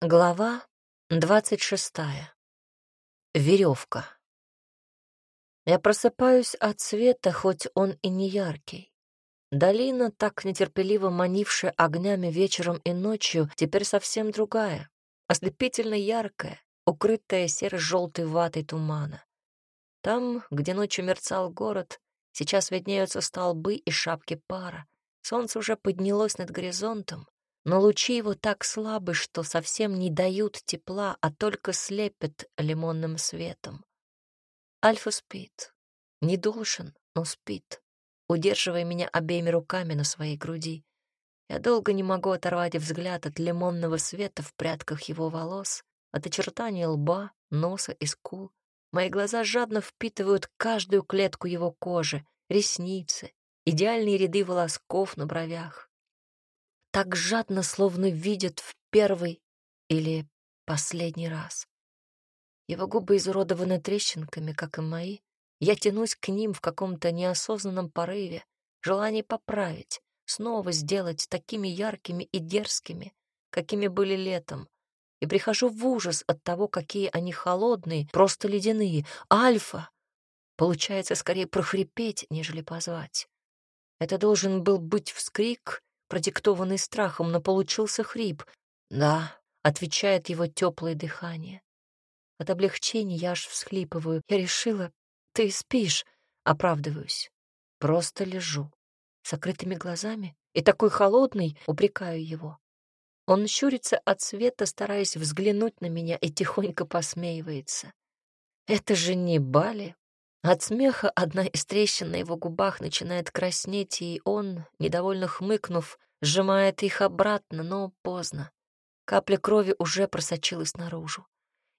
Глава двадцать шестая. Веревка. Я просыпаюсь от света, хоть он и не яркий. Долина, так нетерпеливо манившая огнями вечером и ночью, теперь совсем другая, ослепительно яркая, укрытая серо-желтой ватой тумана. Там, где ночью мерцал город, сейчас виднеются столбы и шапки пара. Солнце уже поднялось над горизонтом, но лучи его так слабы, что совсем не дают тепла, а только слепят лимонным светом. Альфа спит. Не должен, но спит, удерживая меня обеими руками на своей груди. Я долго не могу оторвать взгляд от лимонного света в прядках его волос, от очертания лба, носа и скул. Мои глаза жадно впитывают каждую клетку его кожи, ресницы, идеальные ряды волосков на бровях так жадно, словно видят в первый или последний раз. Его губы изуродованы трещинками, как и мои. Я тянусь к ним в каком-то неосознанном порыве, желании поправить, снова сделать такими яркими и дерзкими, какими были летом, и прихожу в ужас от того, какие они холодные, просто ледяные. Альфа! Получается скорее прохрипеть, нежели позвать. Это должен был быть вскрик продиктованный страхом, но получился хрип. «Да», — отвечает его теплое дыхание. От облегчения я аж всхлипываю. Я решила, ты спишь, оправдываюсь. Просто лежу, с закрытыми глазами, и такой холодный, упрекаю его. Он щурится от света, стараясь взглянуть на меня, и тихонько посмеивается. Это же не Бали. От смеха одна из трещин на его губах начинает краснеть, и он, недовольно хмыкнув, сжимает их обратно, но поздно. Капля крови уже просочилась наружу.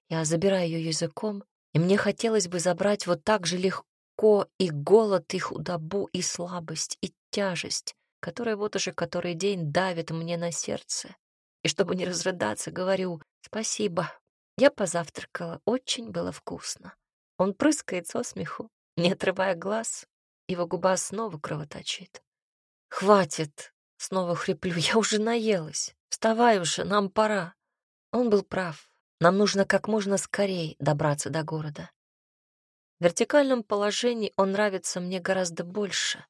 Я забираю ее языком, и мне хотелось бы забрать вот так же легко и голод, и худобу, и слабость, и тяжесть, которая вот уже который день давит мне на сердце. И чтобы не разрыдаться, говорю «Спасибо, я позавтракала, очень было вкусно». Он прыскает со смеху, не отрывая глаз, его губа снова кровоточит. «Хватит!» — снова хриплю. «Я уже наелась. Вставай уже, нам пора». Он был прав. Нам нужно как можно скорее добраться до города. В вертикальном положении он нравится мне гораздо больше.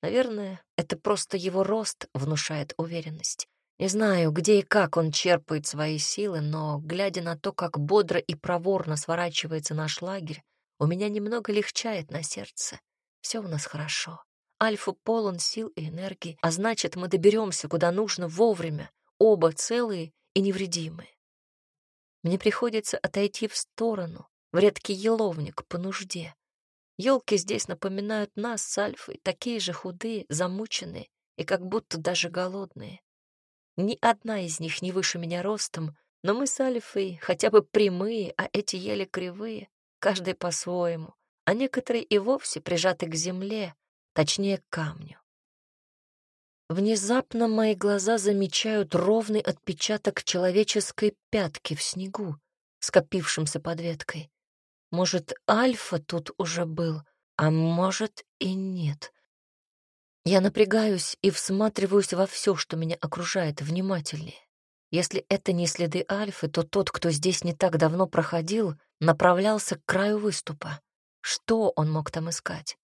Наверное, это просто его рост внушает уверенность. Не знаю, где и как он черпает свои силы, но, глядя на то, как бодро и проворно сворачивается наш лагерь, у меня немного легчает на сердце. Все у нас хорошо. Альфа полон сил и энергии, а значит, мы доберемся куда нужно вовремя, оба целые и невредимые. Мне приходится отойти в сторону, в редкий еловник по нужде. Елки здесь напоминают нас с Альфой, такие же худые, замученные и как будто даже голодные. Ни одна из них не выше меня ростом, но мы с Альфой хотя бы прямые, а эти еле кривые, каждый по-своему, а некоторые и вовсе прижаты к земле, точнее, к камню. Внезапно мои глаза замечают ровный отпечаток человеческой пятки в снегу, скопившемся под веткой. Может, Альфа тут уже был, а может и нет. Я напрягаюсь и всматриваюсь во все, что меня окружает, внимательнее. Если это не следы Альфы, то тот, кто здесь не так давно проходил, направлялся к краю выступа. Что он мог там искать?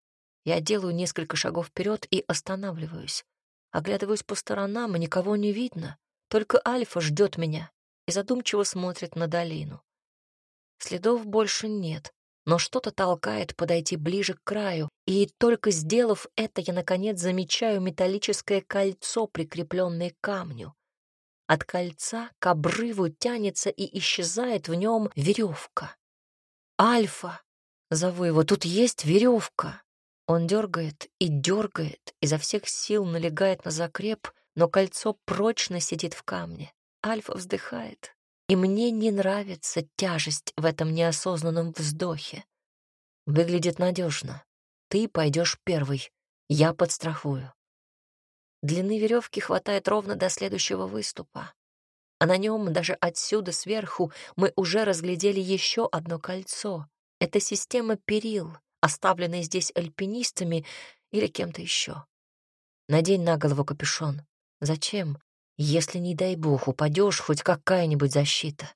Я делаю несколько шагов вперед и останавливаюсь. Оглядываюсь по сторонам, и никого не видно. Только Альфа ждет меня и задумчиво смотрит на долину. Следов больше нет, но что-то толкает подойти ближе к краю, и только сделав это, я, наконец, замечаю металлическое кольцо, прикрепленное к камню. От кольца к обрыву тянется и исчезает в нем веревка. «Альфа!» — зову его. «Тут есть веревка!» Он дергает и дергает, изо всех сил налегает на закреп, но кольцо прочно сидит в камне. Альфа вздыхает, и мне не нравится тяжесть в этом неосознанном вздохе. Выглядит надежно. Ты пойдешь первый, я подстрахую. Длины веревки хватает ровно до следующего выступа. А на нем, даже отсюда, сверху, мы уже разглядели еще одно кольцо. Это система перил, оставленная здесь альпинистами или кем-то еще. Надень на голову капюшон. Зачем? Если, не дай бог, упадешь, хоть какая-нибудь защита.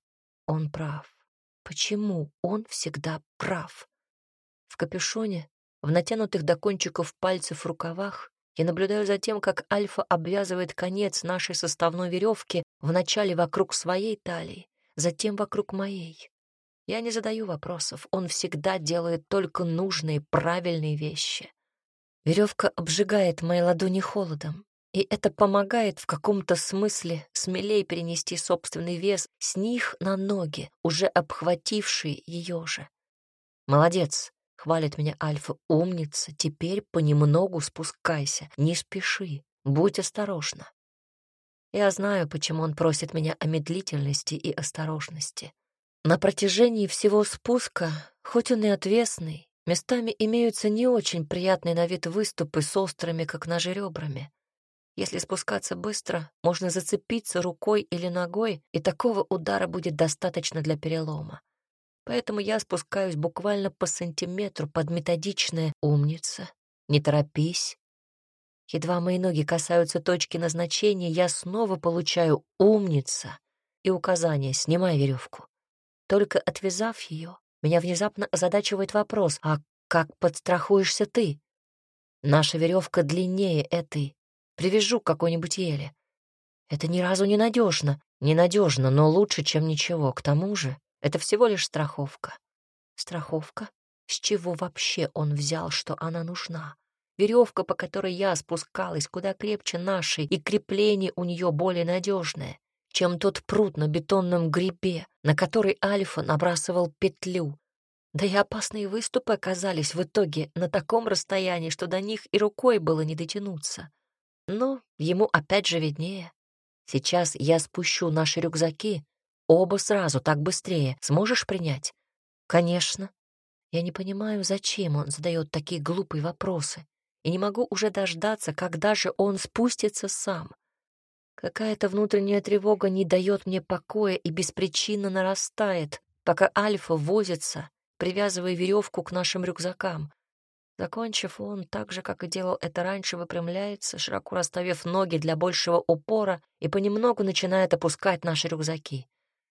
Он прав. Почему он всегда прав? В капюшоне, в натянутых до кончиков пальцев рукавах, я наблюдаю за тем, как Альфа обвязывает конец нашей составной веревки вначале вокруг своей талии, затем вокруг моей. Я не задаю вопросов, он всегда делает только нужные, правильные вещи. Веревка обжигает мои ладони холодом, и это помогает в каком-то смысле смелее перенести собственный вес с них на ноги, уже обхватившие ее же. «Молодец!» — хвалит меня Альфа. «Умница! Теперь понемногу спускайся, не спеши, будь осторожна». Я знаю, почему он просит меня о медлительности и осторожности. На протяжении всего спуска, хоть он и отвесный, местами имеются не очень приятные на вид выступы с острыми, как ножи, ребрами. Если спускаться быстро, можно зацепиться рукой или ногой, и такого удара будет достаточно для перелома. Поэтому я спускаюсь буквально по сантиметру под методичное «умница», «не торопись». Едва мои ноги касаются точки назначения, я снова получаю «умница» и указание «снимай веревку». Только отвязав ее, меня внезапно озадачивает вопрос «а как подстрахуешься ты?» Наша веревка длиннее этой. Привяжу к какой-нибудь еле. Это ни разу не надежно. Ненадежно, но лучше, чем ничего. К тому же это всего лишь страховка. Страховка? С чего вообще он взял, что она нужна? Веревка, по которой я спускалась, куда крепче нашей, и крепление у нее более надежное, чем тот пруд на бетонном грибе, на который Альфа набрасывал петлю. Да и опасные выступы оказались в итоге на таком расстоянии, что до них и рукой было не дотянуться. Но ему опять же виднее. Сейчас я спущу наши рюкзаки, Оба сразу, так быстрее. Сможешь принять? Конечно. Я не понимаю, зачем он задает такие глупые вопросы. И не могу уже дождаться, когда же он спустится сам. Какая-то внутренняя тревога не дает мне покоя и беспричинно нарастает, пока Альфа возится, привязывая веревку к нашим рюкзакам. Закончив, он, так же, как и делал это раньше, выпрямляется, широко расставив ноги для большего упора и понемногу начинает опускать наши рюкзаки.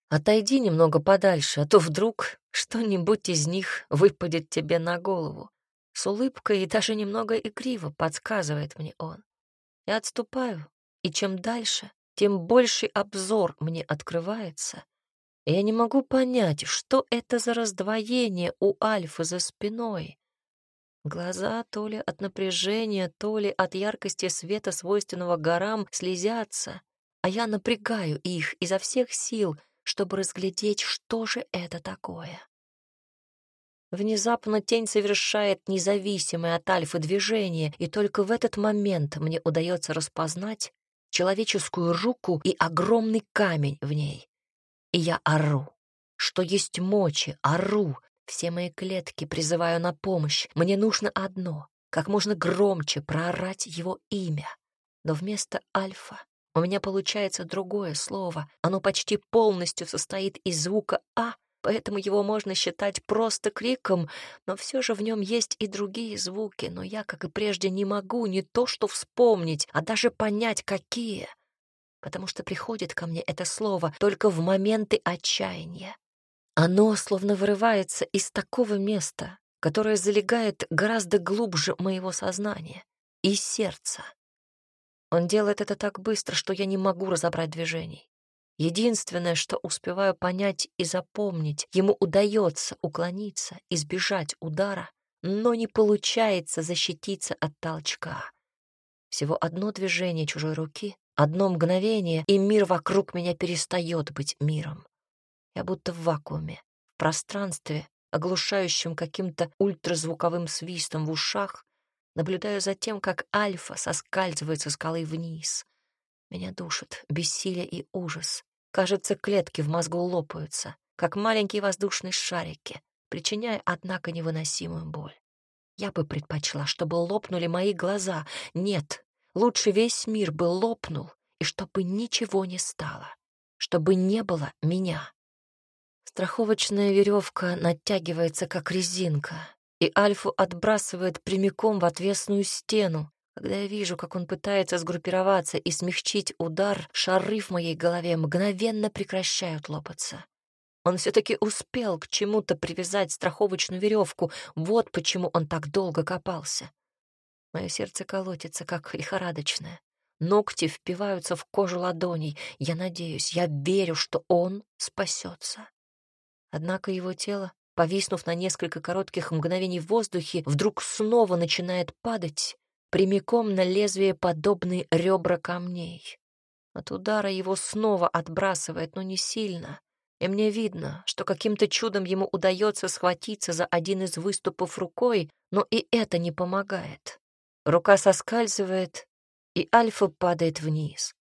Отойди немного подальше, а то вдруг что-нибудь из них выпадет тебе на голову. С улыбкой и даже немного игриво подсказывает мне он. Я отступаю, и чем дальше, тем больший обзор мне открывается. И я не могу понять, что это за раздвоение у Альфа за спиной. Глаза то ли от напряжения, то ли от яркости света, свойственного горам, слезятся, а я напрягаю их изо всех сил — чтобы разглядеть, что же это такое. Внезапно тень совершает независимое от альфы движение, и только в этот момент мне удается распознать человеческую руку и огромный камень в ней. И я ору, что есть мочи, ору, все мои клетки призываю на помощь. Мне нужно одно — как можно громче проорать его имя. Но вместо альфа у меня получается другое слово. Оно почти полностью состоит из звука «а», поэтому его можно считать просто криком, но все же в нем есть и другие звуки, но я, как и прежде, не могу не то что вспомнить, а даже понять, какие, потому что приходит ко мне это слово только в моменты отчаяния. Оно словно вырывается из такого места, которое залегает гораздо глубже моего сознания, из сердца. Он делает это так быстро, что я не могу разобрать движений. Единственное, что успеваю понять и запомнить, ему удается уклониться, избежать удара, но не получается защититься от толчка. Всего одно движение чужой руки, одно мгновение, и мир вокруг меня перестает быть миром. Я будто в вакууме, в пространстве, оглушающем каким-то ультразвуковым свистом в ушах, Наблюдаю за тем, как Альфа соскальзывает со скалы вниз. Меня душит бессилие и ужас. Кажется, клетки в мозгу лопаются, как маленькие воздушные шарики, причиняя, однако, невыносимую боль. Я бы предпочла, чтобы лопнули мои глаза. Нет, лучше весь мир бы лопнул, и чтобы ничего не стало, чтобы не было меня. Страховочная веревка натягивается, как резинка, и Альфу отбрасывает прямиком в отвесную стену, Когда я вижу, как он пытается сгруппироваться и смягчить удар, шары в моей голове мгновенно прекращают лопаться. Он все-таки успел к чему-то привязать страховочную веревку. Вот почему он так долго копался. Мое сердце колотится, как лихорадочное. Ногти впиваются в кожу ладоней. Я надеюсь, я верю, что он спасется. Однако его тело, повиснув на несколько коротких мгновений в воздухе, вдруг снова начинает падать прямиком на лезвие подобные ребра камней. От удара его снова отбрасывает, но не сильно и мне видно, что каким-то чудом ему удается схватиться за один из выступов рукой, но и это не помогает. Рука соскальзывает, и Альфа падает вниз.